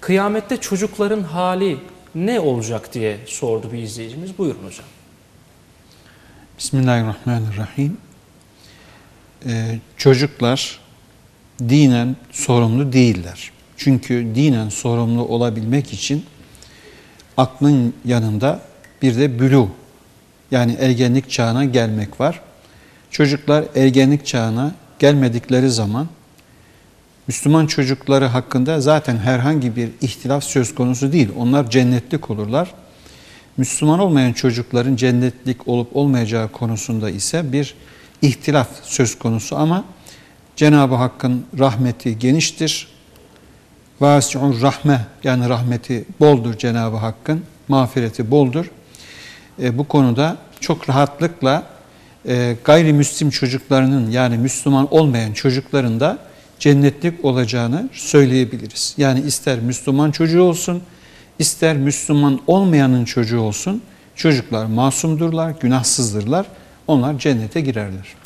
Kıyamette çocukların hali ne olacak diye sordu bir izleyicimiz. Buyurun hocam. Bismillahirrahmanirrahim. Ee, çocuklar dinen sorumlu değiller. Çünkü dinen sorumlu olabilmek için aklın yanında bir de bülü yani ergenlik çağına gelmek var. Çocuklar ergenlik çağına gelmedikleri zaman Müslüman çocukları hakkında zaten herhangi bir ihtilaf söz konusu değil. Onlar cennetlik olurlar. Müslüman olmayan çocukların cennetlik olup olmayacağı konusunda ise bir ihtilaf söz konusu ama Cenab-ı Hakk'ın rahmeti geniştir. Vasi'ur rahme yani rahmeti boldur Cenab-ı Hakk'ın, mağfireti boldur. E, bu konuda çok rahatlıkla e, gayrimüslim çocuklarının yani Müslüman olmayan çocukların da cennetlik olacağını söyleyebiliriz. Yani ister Müslüman çocuğu olsun, ister Müslüman olmayanın çocuğu olsun, çocuklar masumdurlar, günahsızdırlar, onlar cennete girerler.